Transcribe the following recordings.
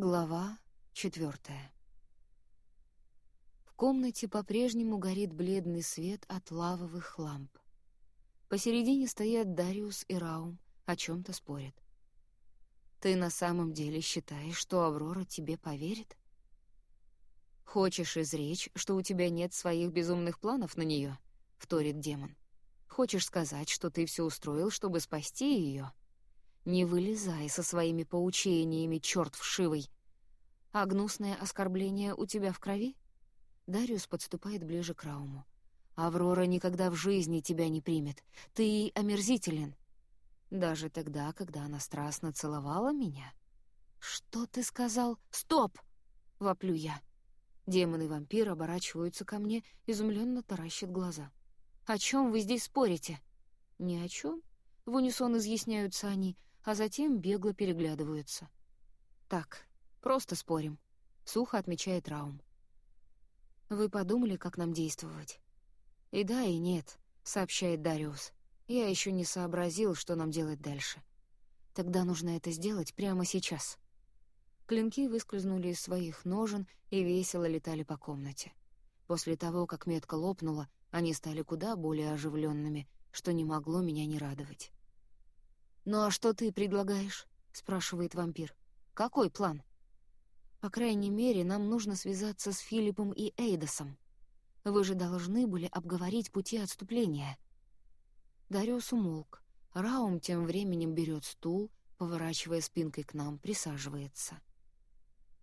Глава четвертая. В комнате по-прежнему горит бледный свет от лавовых ламп. Посередине стоят Дариус и Раум, о чем то спорят. «Ты на самом деле считаешь, что Аврора тебе поверит?» «Хочешь изречь, что у тебя нет своих безумных планов на нее? вторит демон. «Хочешь сказать, что ты все устроил, чтобы спасти ее? Не вылезай со своими поучениями, черт вшивый. А гнусное оскорбление у тебя в крови? Дариус подступает ближе к Рауму. Аврора никогда в жизни тебя не примет. Ты омерзителен. Даже тогда, когда она страстно целовала меня. Что ты сказал? Стоп! Воплю я. Демон и вампир оборачиваются ко мне, изумленно таращат глаза. «О чем вы здесь спорите?» «Ни о чем. В унисон изъясняются они, а затем бегло переглядываются. «Так, просто спорим», — сухо отмечает Раум. «Вы подумали, как нам действовать?» «И да, и нет», — сообщает Дариус. «Я еще не сообразил, что нам делать дальше. Тогда нужно это сделать прямо сейчас». Клинки выскользнули из своих ножен и весело летали по комнате. После того, как метка лопнула, они стали куда более оживленными, что не могло меня не радовать. «Ну а что ты предлагаешь?» — спрашивает вампир. «Какой план?» «По крайней мере, нам нужно связаться с Филиппом и Эйдосом. Вы же должны были обговорить пути отступления». Дариус умолк. Раум тем временем берет стул, поворачивая спинкой к нам, присаживается.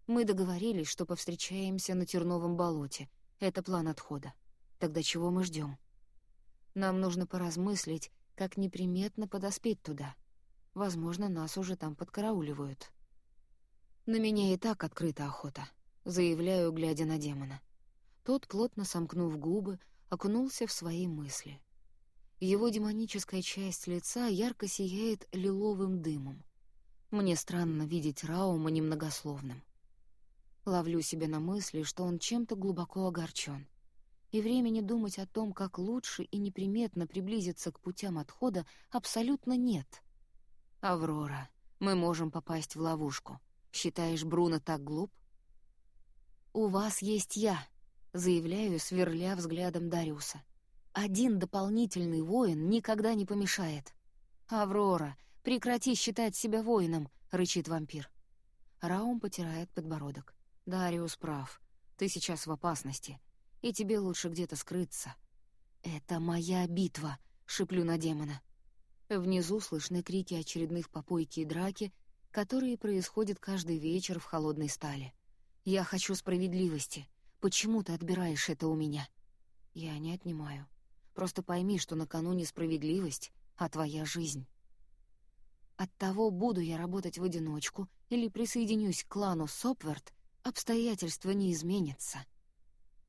«Мы договорились, что повстречаемся на Терновом болоте. Это план отхода. Тогда чего мы ждем? Нам нужно поразмыслить, как неприметно подоспеть туда». Возможно, нас уже там подкарауливают. На меня и так открыта охота, заявляю, глядя на демона. Тот, плотно сомкнув губы, окунулся в свои мысли. Его демоническая часть лица ярко сияет лиловым дымом. Мне странно видеть Раума немногословным. Ловлю себя на мысли, что он чем-то глубоко огорчен. И времени думать о том, как лучше и неприметно приблизиться к путям отхода, абсолютно нет — «Аврора, мы можем попасть в ловушку. Считаешь, Бруно так глуп?» «У вас есть я», — заявляю, сверля взглядом Дариуса. «Один дополнительный воин никогда не помешает». «Аврора, прекрати считать себя воином», — рычит вампир. Раум потирает подбородок. «Дариус прав. Ты сейчас в опасности, и тебе лучше где-то скрыться». «Это моя битва», — шиплю на демона. Внизу слышны крики очередных попойки и драки, которые происходят каждый вечер в холодной стали. «Я хочу справедливости. Почему ты отбираешь это у меня?» «Я не отнимаю. Просто пойми, что накануне справедливость, а твоя жизнь». От того, буду я работать в одиночку или присоединюсь к клану Сопверт, обстоятельства не изменятся.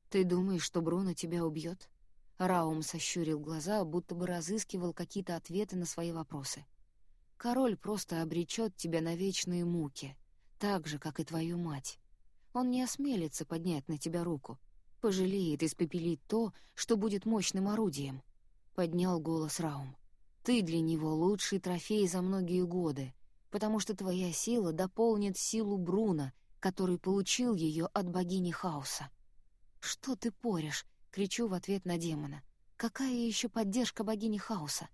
Ты думаешь, что Бруно тебя убьет? Раум сощурил глаза, будто бы разыскивал какие-то ответы на свои вопросы. «Король просто обречет тебя на вечные муки, так же, как и твою мать. Он не осмелится поднять на тебя руку, пожалеет испепелить то, что будет мощным орудием», — поднял голос Раум. «Ты для него лучший трофей за многие годы, потому что твоя сила дополнит силу Бруна, который получил ее от богини Хаоса». «Что ты порешь?» Кричу в ответ на демона. «Какая еще поддержка богини хаоса?»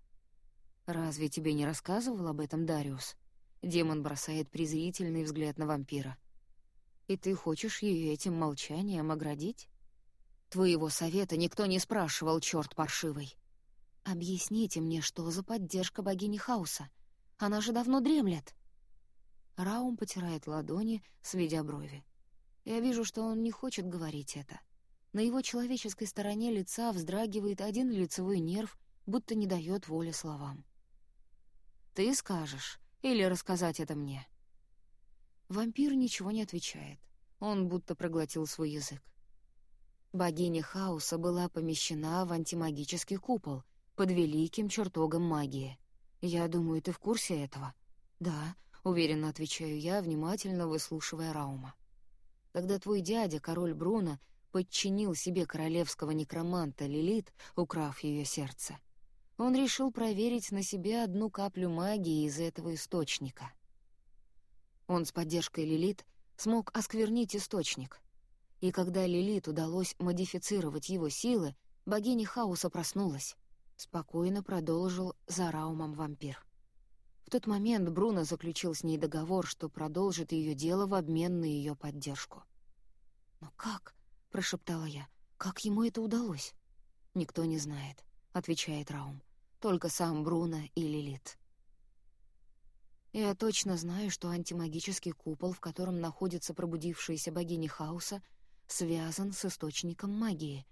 «Разве тебе не рассказывал об этом Дариус?» Демон бросает презрительный взгляд на вампира. «И ты хочешь ее этим молчанием оградить?» «Твоего совета никто не спрашивал, черт паршивый!» «Объясните мне, что за поддержка богини хаоса? Она же давно дремлет!» Раум потирает ладони, сведя брови. Я вижу, что он не хочет говорить это. На его человеческой стороне лица вздрагивает один лицевой нерв, будто не дает воли словам. «Ты скажешь, или рассказать это мне?» Вампир ничего не отвечает. Он будто проглотил свой язык. Богиня хаоса была помещена в антимагический купол под великим чертогом магии. Я думаю, ты в курсе этого? Да, уверенно отвечаю я, внимательно выслушивая Раума. Когда твой дядя, король Бруно, подчинил себе королевского некроманта Лилит, украв ее сердце. Он решил проверить на себе одну каплю магии из этого источника. Он с поддержкой Лилит смог осквернить источник. И когда Лилит удалось модифицировать его силы, богиня хаоса проснулась. Спокойно продолжил за Раумом вампир. В тот момент Бруно заключил с ней договор, что продолжит ее дело в обмен на ее поддержку. «Но как?» — прошептала я. «Как ему это удалось?» «Никто не знает», — отвечает Раум. «Только сам Бруно и Лилит». Я точно знаю, что антимагический купол, в котором находится пробудившаяся богиня хаоса, связан с источником магии.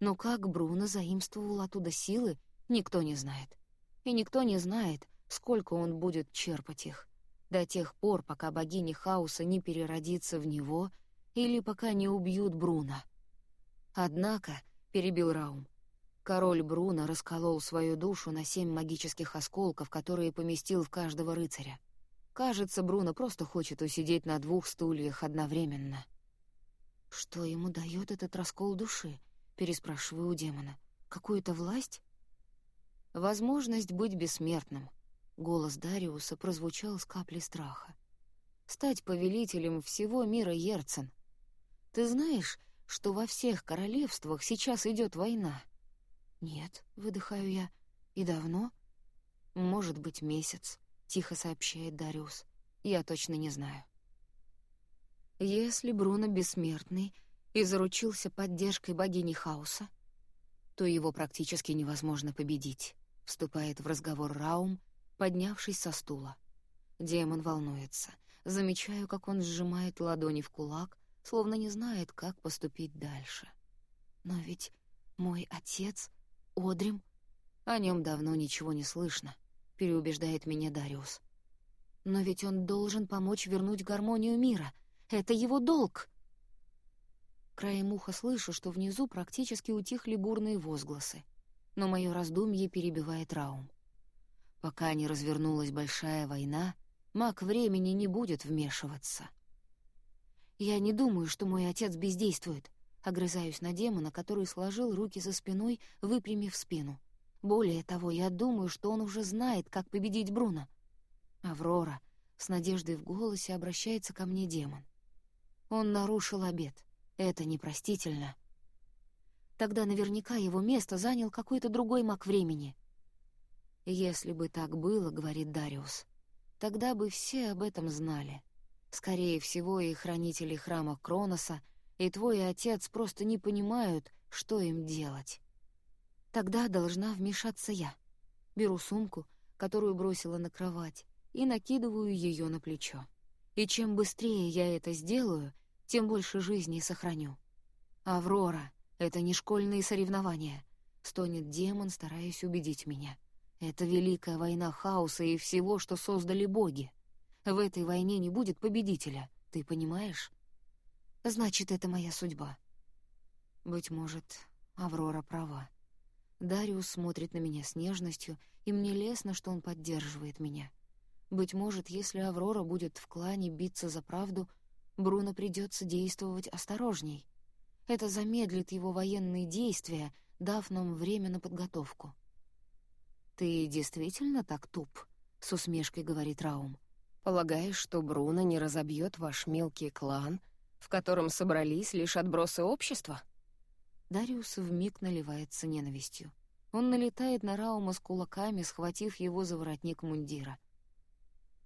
Но как Бруно заимствовал оттуда силы, никто не знает. И никто не знает, сколько он будет черпать их. До тех пор, пока богиня хаоса не переродится в него или пока не убьют Бруно. Однако, — перебил Раум, — король Бруно расколол свою душу на семь магических осколков, которые поместил в каждого рыцаря. Кажется, Бруно просто хочет усидеть на двух стульях одновременно. «Что ему дает этот раскол души?» — переспрашиваю у демона. «Какую-то власть?» «Возможность быть бессмертным», — голос Дариуса прозвучал с капли страха. «Стать повелителем всего мира Ерцен. Ты знаешь, что во всех королевствах сейчас идет война?» «Нет», — выдыхаю я. «И давно?» «Может быть, месяц», — тихо сообщает Дариус. «Я точно не знаю». Если Бруно бессмертный и заручился поддержкой богини хаоса, то его практически невозможно победить, вступает в разговор Раум, поднявшись со стула. Демон волнуется. Замечаю, как он сжимает ладони в кулак, словно не знает, как поступить дальше. Но ведь мой отец, Одрим, о нем давно ничего не слышно, переубеждает меня Дариус. Но ведь он должен помочь вернуть гармонию мира. Это его долг. Краем уха слышу, что внизу практически утихли бурные возгласы. Но мое раздумье перебивает Раум. Пока не развернулась большая война, маг времени не будет вмешиваться. «Я не думаю, что мой отец бездействует», — огрызаюсь на демона, который сложил руки за спиной, выпрямив спину. «Более того, я думаю, что он уже знает, как победить Бруно». «Аврора», — с надеждой в голосе обращается ко мне демон. «Он нарушил обет. Это непростительно». Тогда наверняка его место занял какой-то другой маг времени. «Если бы так было, — говорит Дариус, — тогда бы все об этом знали. Скорее всего, и хранители храма Кроноса, и твой отец просто не понимают, что им делать. Тогда должна вмешаться я. Беру сумку, которую бросила на кровать, и накидываю ее на плечо. И чем быстрее я это сделаю, тем больше жизней сохраню. «Аврора, это не школьные соревнования», — стонет демон, стараясь убедить меня. «Это великая война хаоса и всего, что создали боги. В этой войне не будет победителя, ты понимаешь? Значит, это моя судьба. Быть может, Аврора права. Дариус смотрит на меня с нежностью, и мне лестно, что он поддерживает меня. Быть может, если Аврора будет в клане биться за правду, Бруно придется действовать осторожней. Это замедлит его военные действия, дав нам время на подготовку. «Ты действительно так туп?» — с усмешкой говорит Раум. Полагаешь, что Бруно не разобьет ваш мелкий клан, в котором собрались лишь отбросы общества?» Дариус вмиг наливается ненавистью. Он налетает на Раума с кулаками, схватив его за воротник мундира.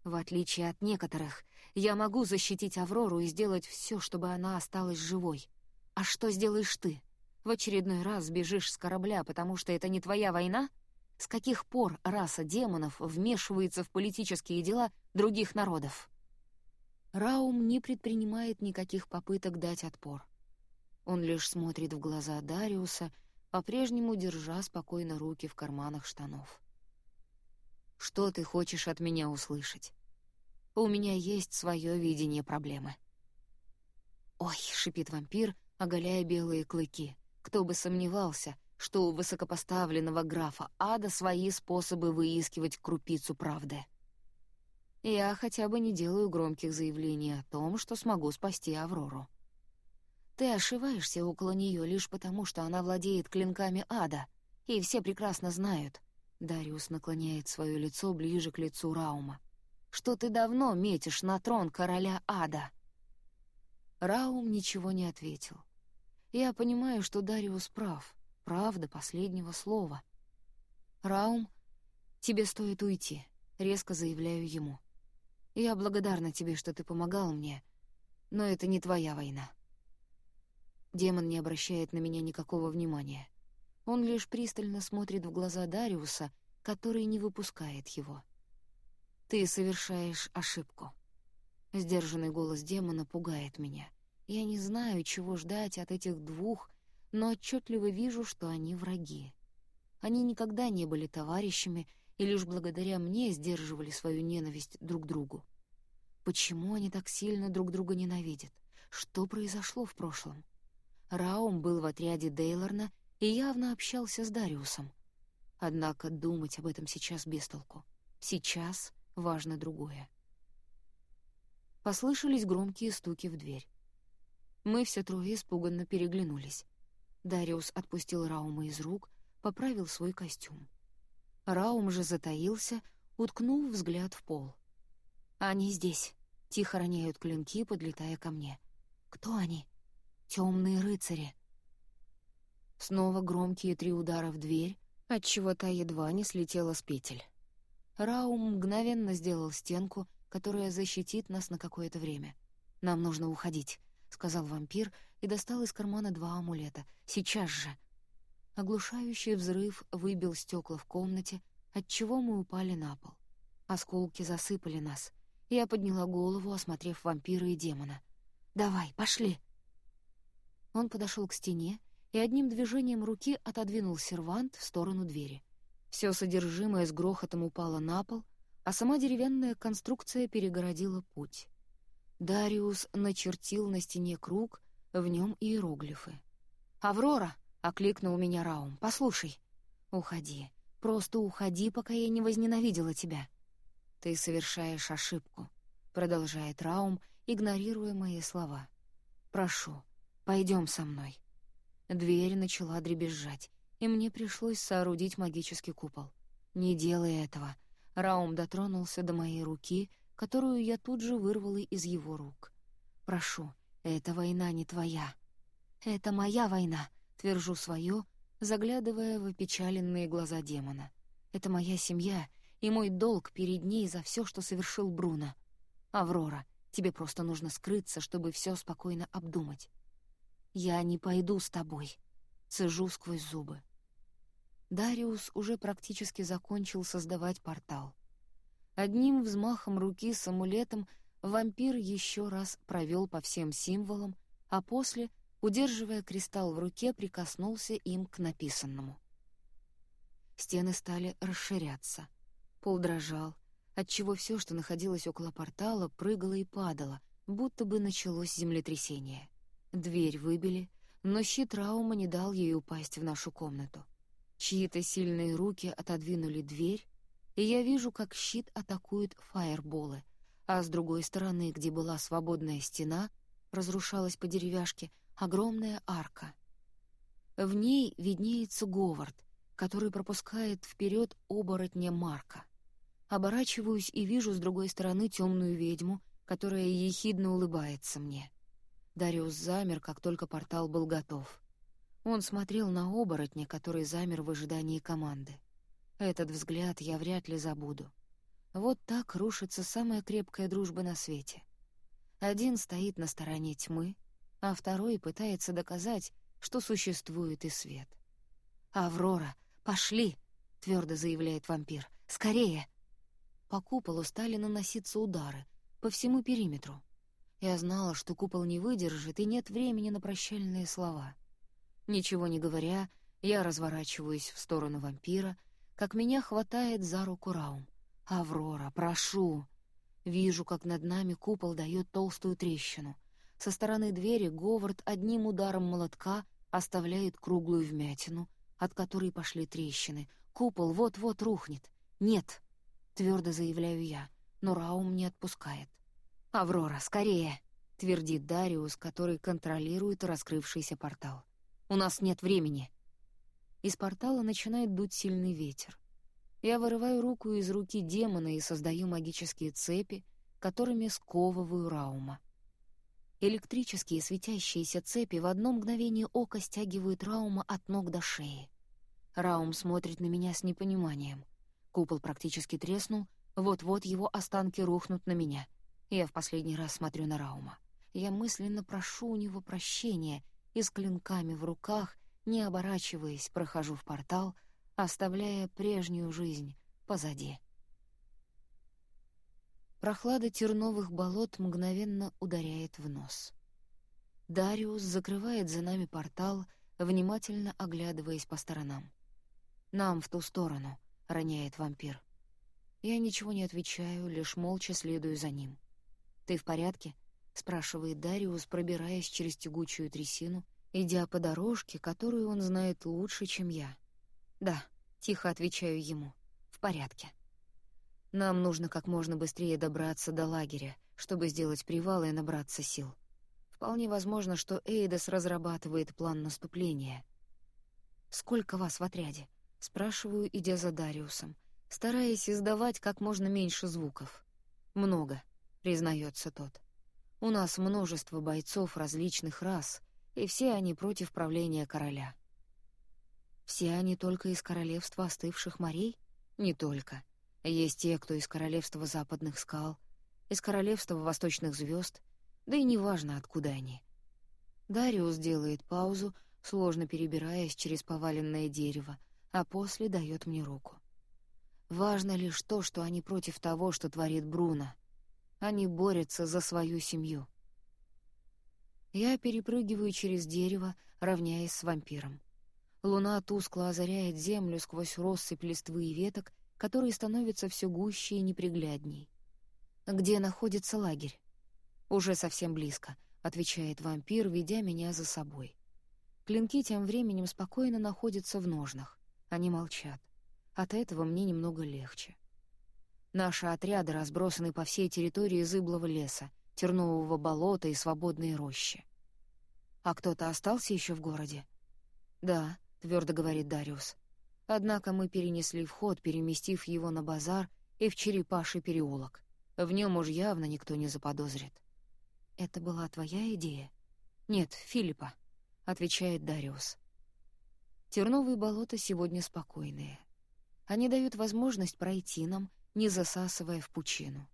«В отличие от некоторых, я могу защитить Аврору и сделать все, чтобы она осталась живой. А что сделаешь ты? В очередной раз сбежишь с корабля, потому что это не твоя война?» С каких пор раса демонов вмешивается в политические дела других народов? Раум не предпринимает никаких попыток дать отпор. Он лишь смотрит в глаза Дариуса, по-прежнему держа спокойно руки в карманах штанов. «Что ты хочешь от меня услышать? У меня есть свое видение проблемы». «Ой!» — шипит вампир, оголяя белые клыки. «Кто бы сомневался, что у высокопоставленного графа ада свои способы выискивать крупицу правды. Я хотя бы не делаю громких заявлений о том, что смогу спасти Аврору. Ты ошибаешься около нее лишь потому, что она владеет клинками ада, и все прекрасно знают. Дариус наклоняет свое лицо ближе к лицу Раума. Что ты давно метишь на трон короля ада. Раум ничего не ответил. Я понимаю, что Дариус прав. Правда последнего слова. «Раум, тебе стоит уйти», — резко заявляю ему. «Я благодарна тебе, что ты помогал мне, но это не твоя война». Демон не обращает на меня никакого внимания. Он лишь пристально смотрит в глаза Дариуса, который не выпускает его. «Ты совершаешь ошибку». Сдержанный голос демона пугает меня. Я не знаю, чего ждать от этих двух, но отчетливо вижу, что они враги. Они никогда не были товарищами и лишь благодаря мне сдерживали свою ненависть друг к другу. Почему они так сильно друг друга ненавидят? Что произошло в прошлом? Раум был в отряде Дейлорна и явно общался с Дариусом. Однако думать об этом сейчас без. Сейчас важно другое. Послышались громкие стуки в дверь. Мы все трое испуганно переглянулись. Дариус отпустил Раума из рук, поправил свой костюм. Раум же затаился, уткнув взгляд в пол. «Они здесь», — тихо роняют клинки, подлетая ко мне. «Кто они?» «Темные рыцари». Снова громкие три удара в дверь, отчего та едва не слетела с петель. Раум мгновенно сделал стенку, которая защитит нас на какое-то время. Нам нужно уходить. — сказал вампир и достал из кармана два амулета. «Сейчас же!» Оглушающий взрыв выбил стекла в комнате, отчего мы упали на пол. Осколки засыпали нас. Я подняла голову, осмотрев вампира и демона. «Давай, пошли!» Он подошел к стене и одним движением руки отодвинул сервант в сторону двери. Все содержимое с грохотом упало на пол, а сама деревянная конструкция перегородила путь. Дариус начертил на стене круг, в нем иероглифы. «Аврора!» — окликнул меня Раум. «Послушай. Уходи. Просто уходи, пока я не возненавидела тебя». «Ты совершаешь ошибку», — продолжает Раум, игнорируя мои слова. «Прошу, пойдем со мной». Дверь начала дребезжать, и мне пришлось соорудить магический купол. «Не делай этого». Раум дотронулся до моей руки, которую я тут же вырвала из его рук. «Прошу, эта война не твоя». «Это моя война», — твержу свое, заглядывая в опечаленные глаза демона. «Это моя семья и мой долг перед ней за все, что совершил Бруно. Аврора, тебе просто нужно скрыться, чтобы все спокойно обдумать». «Я не пойду с тобой», — цежу сквозь зубы. Дариус уже практически закончил создавать портал. Одним взмахом руки с амулетом вампир еще раз провел по всем символам, а после, удерживая кристалл в руке, прикоснулся им к написанному. Стены стали расширяться. Пол дрожал, отчего все, что находилось около портала, прыгало и падало, будто бы началось землетрясение. Дверь выбили, но щит Раума не дал ей упасть в нашу комнату. Чьи-то сильные руки отодвинули дверь, и я вижу, как щит атакует фаерболы, а с другой стороны, где была свободная стена, разрушалась по деревяшке огромная арка. В ней виднеется Говард, который пропускает вперед оборотня Марка. Оборачиваюсь и вижу с другой стороны темную ведьму, которая ехидно улыбается мне. Дариус замер, как только портал был готов. Он смотрел на оборотня, который замер в ожидании команды. Этот взгляд я вряд ли забуду. Вот так рушится самая крепкая дружба на свете. Один стоит на стороне тьмы, а второй пытается доказать, что существует и свет. «Аврора, пошли!» — твердо заявляет вампир. «Скорее!» По куполу стали наноситься удары, по всему периметру. Я знала, что купол не выдержит, и нет времени на прощальные слова. Ничего не говоря, я разворачиваюсь в сторону вампира — как меня хватает за руку Раум. «Аврора, прошу!» Вижу, как над нами купол дает толстую трещину. Со стороны двери Говард одним ударом молотка оставляет круглую вмятину, от которой пошли трещины. Купол вот-вот рухнет. «Нет!» — твердо заявляю я, но Раум не отпускает. «Аврора, скорее!» — твердит Дариус, который контролирует раскрывшийся портал. «У нас нет времени!» Из портала начинает дуть сильный ветер. Я вырываю руку из руки демона и создаю магические цепи, которыми сковываю Раума. Электрические светящиеся цепи в одно мгновение ока стягивают Раума от ног до шеи. Раум смотрит на меня с непониманием. Купол практически треснул, вот-вот его останки рухнут на меня. Я в последний раз смотрю на Раума. Я мысленно прошу у него прощения и с клинками в руках, не оборачиваясь, прохожу в портал, оставляя прежнюю жизнь позади. Прохлада терновых болот мгновенно ударяет в нос. Дариус закрывает за нами портал, внимательно оглядываясь по сторонам. «Нам в ту сторону», — роняет вампир. Я ничего не отвечаю, лишь молча следую за ним. «Ты в порядке?» — спрашивает Дариус, пробираясь через тягучую трясину, идя по дорожке, которую он знает лучше, чем я. «Да», — тихо отвечаю ему, — «в порядке». Нам нужно как можно быстрее добраться до лагеря, чтобы сделать привал и набраться сил. Вполне возможно, что Эйдес разрабатывает план наступления. «Сколько вас в отряде?» — спрашиваю, идя за Дариусом, стараясь издавать как можно меньше звуков. «Много», — признается тот. «У нас множество бойцов различных рас, и все они против правления короля». «Все они только из королевства остывших морей?» «Не только», есть те, кто из королевства западных скал, из королевства восточных звезд, да и неважно, откуда они. Дариус делает паузу, сложно перебираясь через поваленное дерево, а после дает мне руку. Важно лишь то, что они против того, что творит Бруно. Они борются за свою семью. Я перепрыгиваю через дерево, равняясь с вампиром. Луна тускло озаряет землю сквозь россыпь листвы и веток, который становится все гуще и неприглядней. «Где находится лагерь?» «Уже совсем близко», — отвечает вампир, ведя меня за собой. Клинки тем временем спокойно находятся в ножнах. Они молчат. От этого мне немного легче. Наши отряды разбросаны по всей территории зыблого леса, тернового болота и свободной рощи. «А кто-то остался еще в городе?» «Да», — твердо говорит Дариус. Однако мы перенесли вход, переместив его на базар и в Черепаший переулок. В нем уж явно никто не заподозрит. «Это была твоя идея?» «Нет, Филиппа», — отвечает Дариус. Терновые болота сегодня спокойные. Они дают возможность пройти нам, не засасывая в пучину.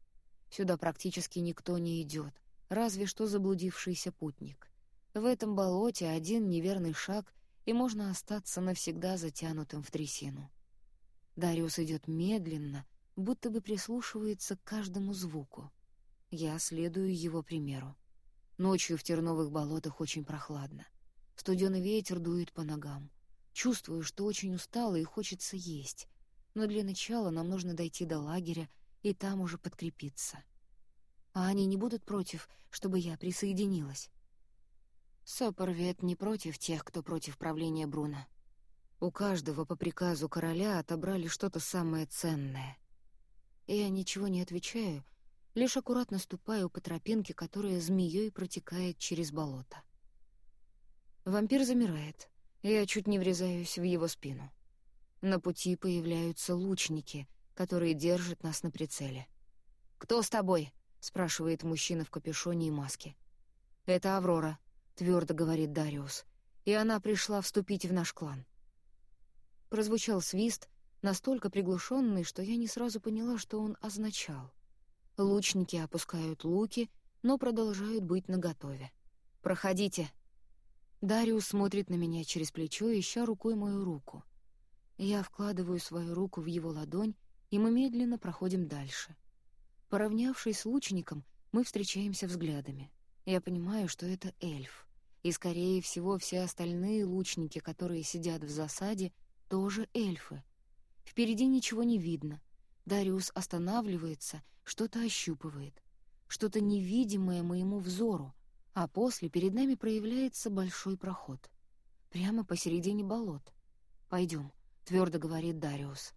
Сюда практически никто не идет, разве что заблудившийся путник. В этом болоте один неверный шаг — и можно остаться навсегда затянутым в трясину. Дариус идет медленно, будто бы прислушивается к каждому звуку. Я следую его примеру. Ночью в терновых болотах очень прохладно. Студеный ветер дует по ногам. Чувствую, что очень устала и хочется есть. Но для начала нам нужно дойти до лагеря и там уже подкрепиться. А они не будут против, чтобы я присоединилась? Сопорвет не против тех, кто против правления Бруна. У каждого по приказу короля отобрали что-то самое ценное. Я ничего не отвечаю, лишь аккуратно ступаю по тропинке, которая змеей протекает через болото. Вампир замирает, я чуть не врезаюсь в его спину. На пути появляются лучники, которые держат нас на прицеле. «Кто с тобой?» — спрашивает мужчина в капюшоне и маске. «Это Аврора», твердо говорит Дариус, и она пришла вступить в наш клан. Прозвучал свист, настолько приглушенный, что я не сразу поняла, что он означал. Лучники опускают луки, но продолжают быть наготове. «Проходите!» Дариус смотрит на меня через плечо, ища рукой мою руку. Я вкладываю свою руку в его ладонь, и мы медленно проходим дальше. Поравнявшись с лучником, мы встречаемся взглядами. Я понимаю, что это эльф. И, скорее всего, все остальные лучники, которые сидят в засаде, тоже эльфы. Впереди ничего не видно. Дариус останавливается, что-то ощупывает. Что-то невидимое моему взору, а после перед нами проявляется большой проход. Прямо посередине болот. «Пойдем», — твердо говорит Дариус.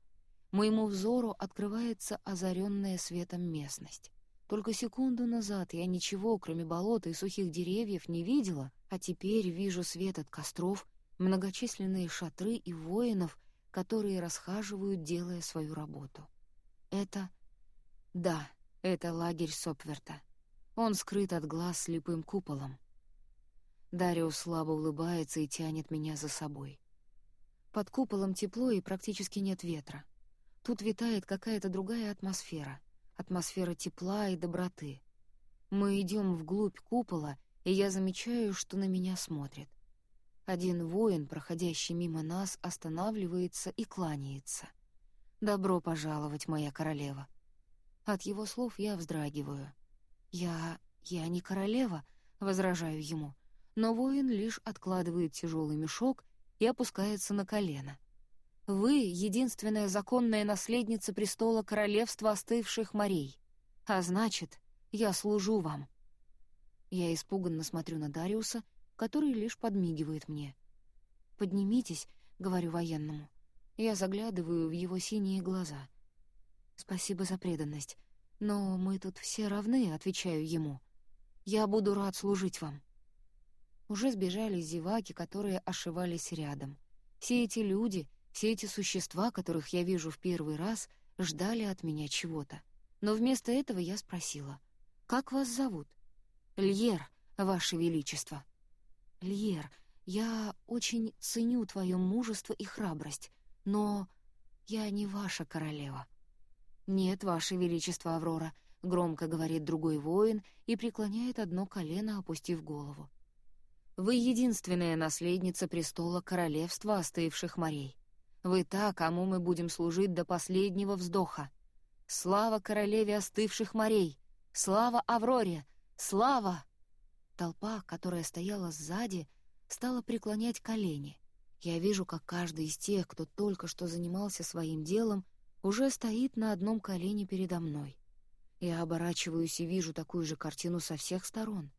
Моему взору открывается озаренная светом местность. Только секунду назад я ничего, кроме болота и сухих деревьев, не видела, а теперь вижу свет от костров, многочисленные шатры и воинов, которые расхаживают, делая свою работу. Это... Да, это лагерь Сопверта. Он скрыт от глаз слепым куполом. Дариус слабо улыбается и тянет меня за собой. Под куполом тепло и практически нет ветра. Тут витает какая-то другая атмосфера. Атмосфера тепла и доброты. Мы идем вглубь купола, и я замечаю, что на меня смотрит. Один воин, проходящий мимо нас, останавливается и кланяется. «Добро пожаловать, моя королева». От его слов я вздрагиваю. «Я... я не королева», — возражаю ему. Но воин лишь откладывает тяжелый мешок и опускается на колено. «Вы — единственная законная наследница престола королевства остывших морей. А значит, я служу вам». Я испуганно смотрю на Дариуса — который лишь подмигивает мне. «Поднимитесь», — говорю военному. Я заглядываю в его синие глаза. «Спасибо за преданность, но мы тут все равны», — отвечаю ему. «Я буду рад служить вам». Уже сбежали зеваки, которые ошивались рядом. Все эти люди, все эти существа, которых я вижу в первый раз, ждали от меня чего-то. Но вместо этого я спросила, «Как вас зовут?» «Льер, Ваше Величество». «Льер, я очень ценю твое мужество и храбрость, но я не ваша королева». «Нет, ваше величество Аврора», — громко говорит другой воин и преклоняет одно колено, опустив голову. «Вы единственная наследница престола королевства остывших морей. Вы та, кому мы будем служить до последнего вздоха. Слава королеве остывших морей! Слава Авроре! Слава!» Толпа, которая стояла сзади, стала преклонять колени. Я вижу, как каждый из тех, кто только что занимался своим делом, уже стоит на одном колене передо мной. Я оборачиваюсь и вижу такую же картину со всех сторон.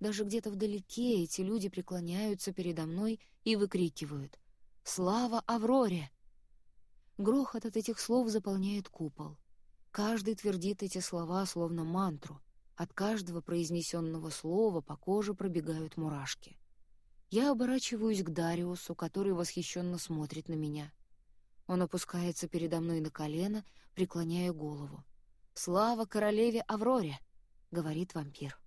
Даже где-то вдалеке эти люди преклоняются передо мной и выкрикивают «Слава Авроре!». Грохот от этих слов заполняет купол. Каждый твердит эти слова словно мантру, от каждого произнесенного слова по коже пробегают мурашки. Я оборачиваюсь к Дариусу, который восхищенно смотрит на меня. Он опускается передо мной на колено, преклоняя голову. «Слава королеве Авроре!» — говорит вампир.